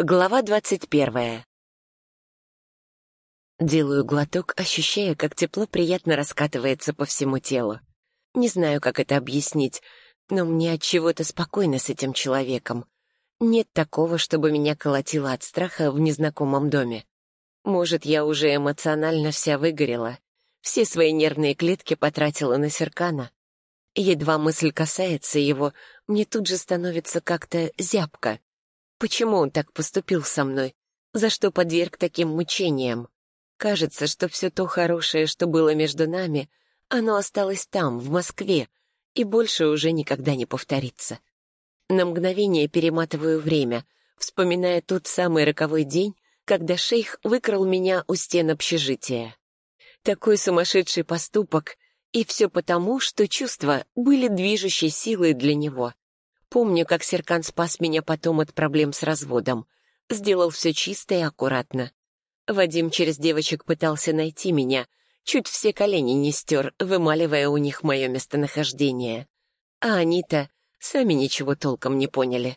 Глава двадцать первая. Делаю глоток, ощущая, как тепло приятно раскатывается по всему телу. Не знаю, как это объяснить, но мне от чего-то спокойно с этим человеком. Нет такого, чтобы меня колотило от страха в незнакомом доме. Может, я уже эмоционально вся выгорела. Все свои нервные клетки потратила на Серкана. Едва мысль касается его, мне тут же становится как-то зябко. Почему он так поступил со мной? За что подверг таким мучениям? Кажется, что все то хорошее, что было между нами, оно осталось там, в Москве, и больше уже никогда не повторится. На мгновение перематываю время, вспоминая тот самый роковой день, когда шейх выкрал меня у стен общежития. Такой сумасшедший поступок, и все потому, что чувства были движущей силой для него. Помню, как Серкан спас меня потом от проблем с разводом. Сделал все чисто и аккуратно. Вадим через девочек пытался найти меня, чуть все колени не стер, вымаливая у них мое местонахождение. А они-то сами ничего толком не поняли.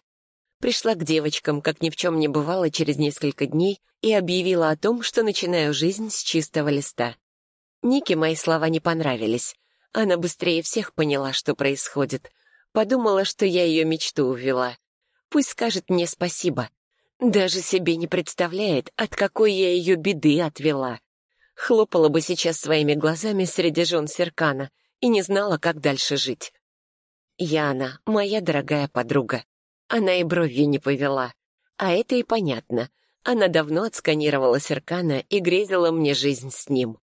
Пришла к девочкам, как ни в чем не бывало, через несколько дней и объявила о том, что начинаю жизнь с чистого листа. Нике мои слова не понравились. Она быстрее всех поняла, что происходит, Подумала, что я ее мечту увела. Пусть скажет мне спасибо. Даже себе не представляет, от какой я ее беды отвела. Хлопала бы сейчас своими глазами среди жен Серкана и не знала, как дальше жить. Яна, моя дорогая подруга. Она и бровью не повела. А это и понятно. Она давно отсканировала Серкана и грезила мне жизнь с ним.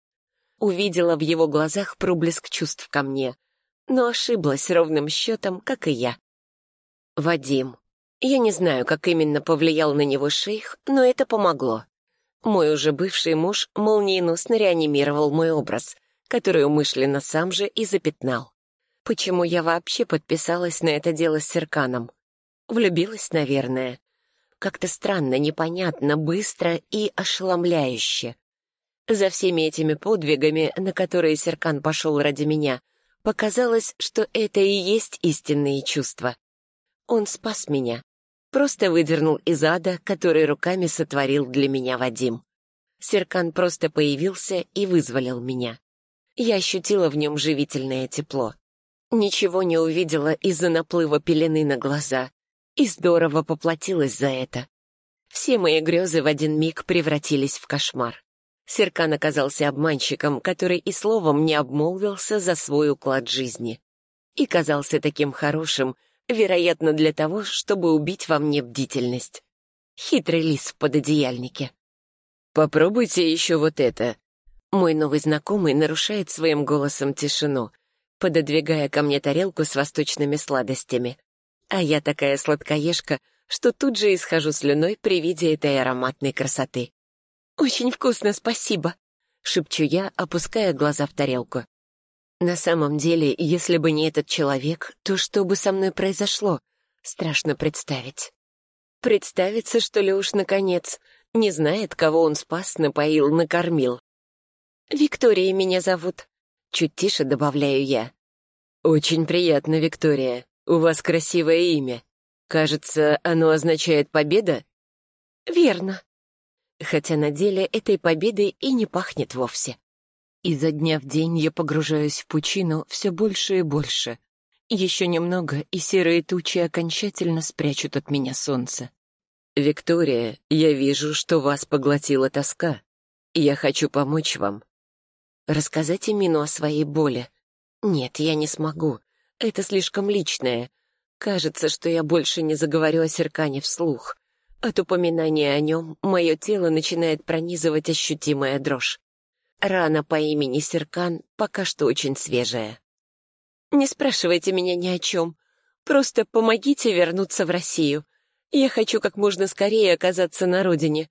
Увидела в его глазах проблеск чувств ко мне, но ошиблась ровным счетом, как и я. Вадим. Я не знаю, как именно повлиял на него шейх, но это помогло. Мой уже бывший муж молниеносно реанимировал мой образ, который умышленно сам же и запятнал. Почему я вообще подписалась на это дело с Серканом? Влюбилась, наверное. Как-то странно, непонятно, быстро и ошеломляюще. За всеми этими подвигами, на которые Серкан пошел ради меня — Показалось, что это и есть истинные чувства. Он спас меня. Просто выдернул из ада, который руками сотворил для меня Вадим. Серкан просто появился и вызволил меня. Я ощутила в нем живительное тепло. Ничего не увидела из-за наплыва пелены на глаза. И здорово поплатилась за это. Все мои грезы в один миг превратились в кошмар. Серкан оказался обманщиком, который и словом не обмолвился за свой уклад жизни. И казался таким хорошим, вероятно, для того, чтобы убить во мне бдительность. Хитрый лис в пододеяльнике. «Попробуйте еще вот это». Мой новый знакомый нарушает своим голосом тишину, пододвигая ко мне тарелку с восточными сладостями. А я такая сладкоежка, что тут же исхожу слюной при виде этой ароматной красоты. «Очень вкусно, спасибо», — шепчу я, опуская глаза в тарелку. На самом деле, если бы не этот человек, то что бы со мной произошло? Страшно представить. Представиться, что ли, уж наконец. Не знает, кого он спас, напоил, накормил. «Виктория меня зовут», — чуть тише добавляю я. «Очень приятно, Виктория. У вас красивое имя. Кажется, оно означает «победа»?» «Верно», хотя на деле этой победой и не пахнет вовсе. Изо дня в день я погружаюсь в пучину все больше и больше. Еще немного, и серые тучи окончательно спрячут от меня солнце. «Виктория, я вижу, что вас поглотила тоска. Я хочу помочь вам». Рассказать Эмину о своей боли? Нет, я не смогу. Это слишком личное. Кажется, что я больше не заговорю о Серкане вслух. От упоминания о нем мое тело начинает пронизывать ощутимая дрожь. Рана по имени Серкан пока что очень свежая. «Не спрашивайте меня ни о чем. Просто помогите вернуться в Россию. Я хочу как можно скорее оказаться на родине.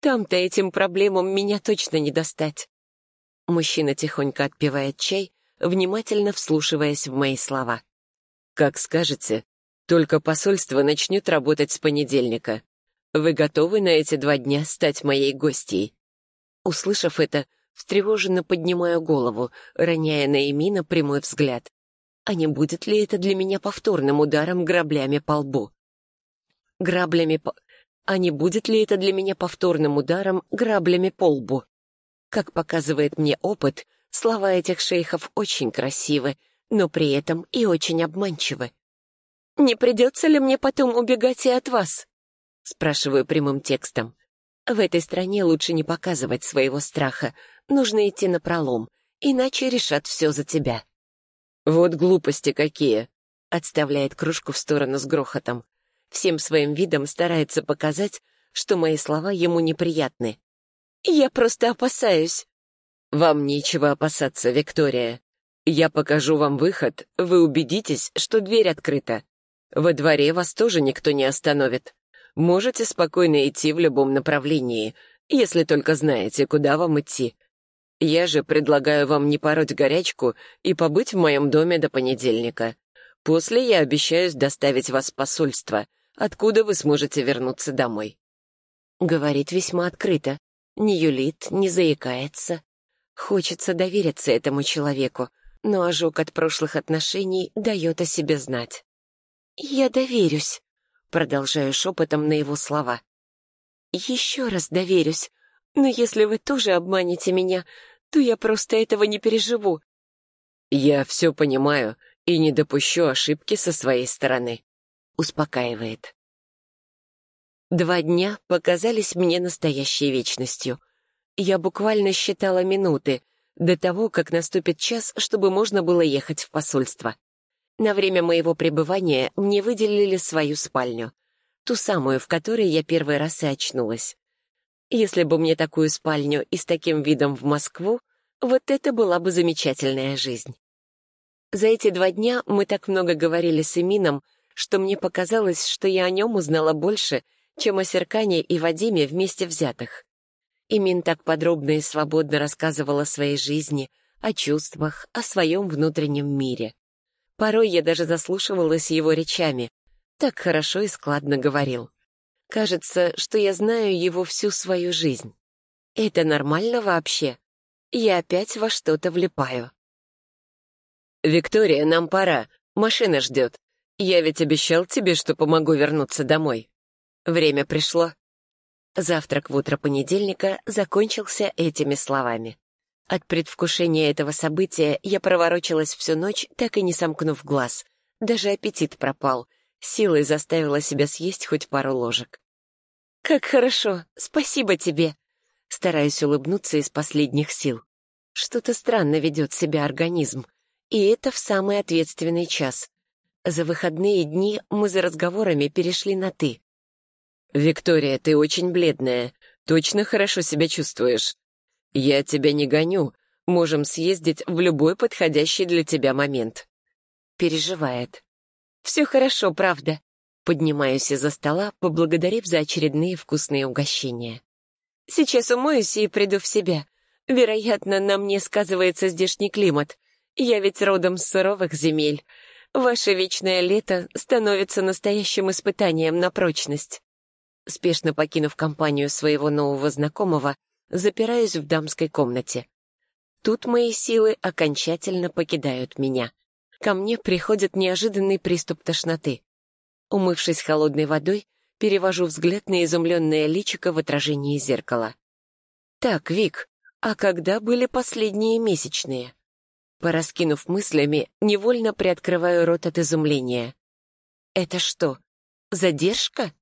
Там-то этим проблемам меня точно не достать». Мужчина тихонько отпивает чай, внимательно вслушиваясь в мои слова. «Как скажете, только посольство начнет работать с понедельника. Вы готовы на эти два дня стать моей гостьей?» Услышав это, встревоженно поднимаю голову, роняя на Эмина прямой взгляд. А не будет ли это для меня повторным ударом граблями по лбу? Граблями по... а не будет ли это для меня повторным ударом граблями по лбу. Как показывает мне опыт, слова этих шейхов очень красивы, но при этом и очень обманчивы. «Не придется ли мне потом убегать и от вас?» Спрашиваю прямым текстом. В этой стране лучше не показывать своего страха, нужно идти на пролом, иначе решат все за тебя. «Вот глупости какие!» — отставляет кружку в сторону с грохотом. Всем своим видом старается показать, что мои слова ему неприятны. «Я просто опасаюсь». «Вам нечего опасаться, Виктория. Я покажу вам выход, вы убедитесь, что дверь открыта. Во дворе вас тоже никто не остановит. Можете спокойно идти в любом направлении, если только знаете, куда вам идти. Я же предлагаю вам не пороть горячку и побыть в моем доме до понедельника. После я обещаюсь доставить вас в посольство, откуда вы сможете вернуться домой». Говорит весьма открыто, не юлит, не заикается. Хочется довериться этому человеку, но ожог от прошлых отношений дает о себе знать. «Я доверюсь», — продолжаю шепотом на его слова. «Еще раз доверюсь, но если вы тоже обманете меня, то я просто этого не переживу». «Я все понимаю и не допущу ошибки со своей стороны», — успокаивает. Два дня показались мне настоящей вечностью. Я буквально считала минуты до того, как наступит час, чтобы можно было ехать в посольство. На время моего пребывания мне выделили свою спальню, ту самую, в которой я первый раз и очнулась. Если бы мне такую спальню и с таким видом в Москву, вот это была бы замечательная жизнь. За эти два дня мы так много говорили с Эмином, что мне показалось, что я о нем узнала больше, чем о Серкане и Вадиме вместе взятых. Имин так подробно и свободно рассказывал о своей жизни, о чувствах, о своем внутреннем мире. Порой я даже заслушивалась его речами. Так хорошо и складно говорил. Кажется, что я знаю его всю свою жизнь. Это нормально вообще? Я опять во что-то влипаю. «Виктория, нам пора. Машина ждет. Я ведь обещал тебе, что помогу вернуться домой. Время пришло». Завтрак в утро понедельника закончился этими словами. От предвкушения этого события я проворочилась всю ночь, так и не сомкнув глаз. Даже аппетит пропал. Силой заставила себя съесть хоть пару ложек. «Как хорошо! Спасибо тебе!» Стараюсь улыбнуться из последних сил. Что-то странно ведет себя организм. И это в самый ответственный час. За выходные дни мы за разговорами перешли на «ты». «Виктория, ты очень бледная. Точно хорошо себя чувствуешь?» «Я тебя не гоню. Можем съездить в любой подходящий для тебя момент». Переживает. «Все хорошо, правда». Поднимаюсь из-за стола, поблагодарив за очередные вкусные угощения. «Сейчас умоюсь и приду в себя. Вероятно, на мне сказывается здешний климат. Я ведь родом с суровых земель. Ваше вечное лето становится настоящим испытанием на прочность». Спешно покинув компанию своего нового знакомого, запираюсь в дамской комнате. Тут мои силы окончательно покидают меня. Ко мне приходит неожиданный приступ тошноты. Умывшись холодной водой, перевожу взгляд на изумленное личико в отражении зеркала. «Так, Вик, а когда были последние месячные?» Пораскинув мыслями, невольно приоткрываю рот от изумления. «Это что, задержка?»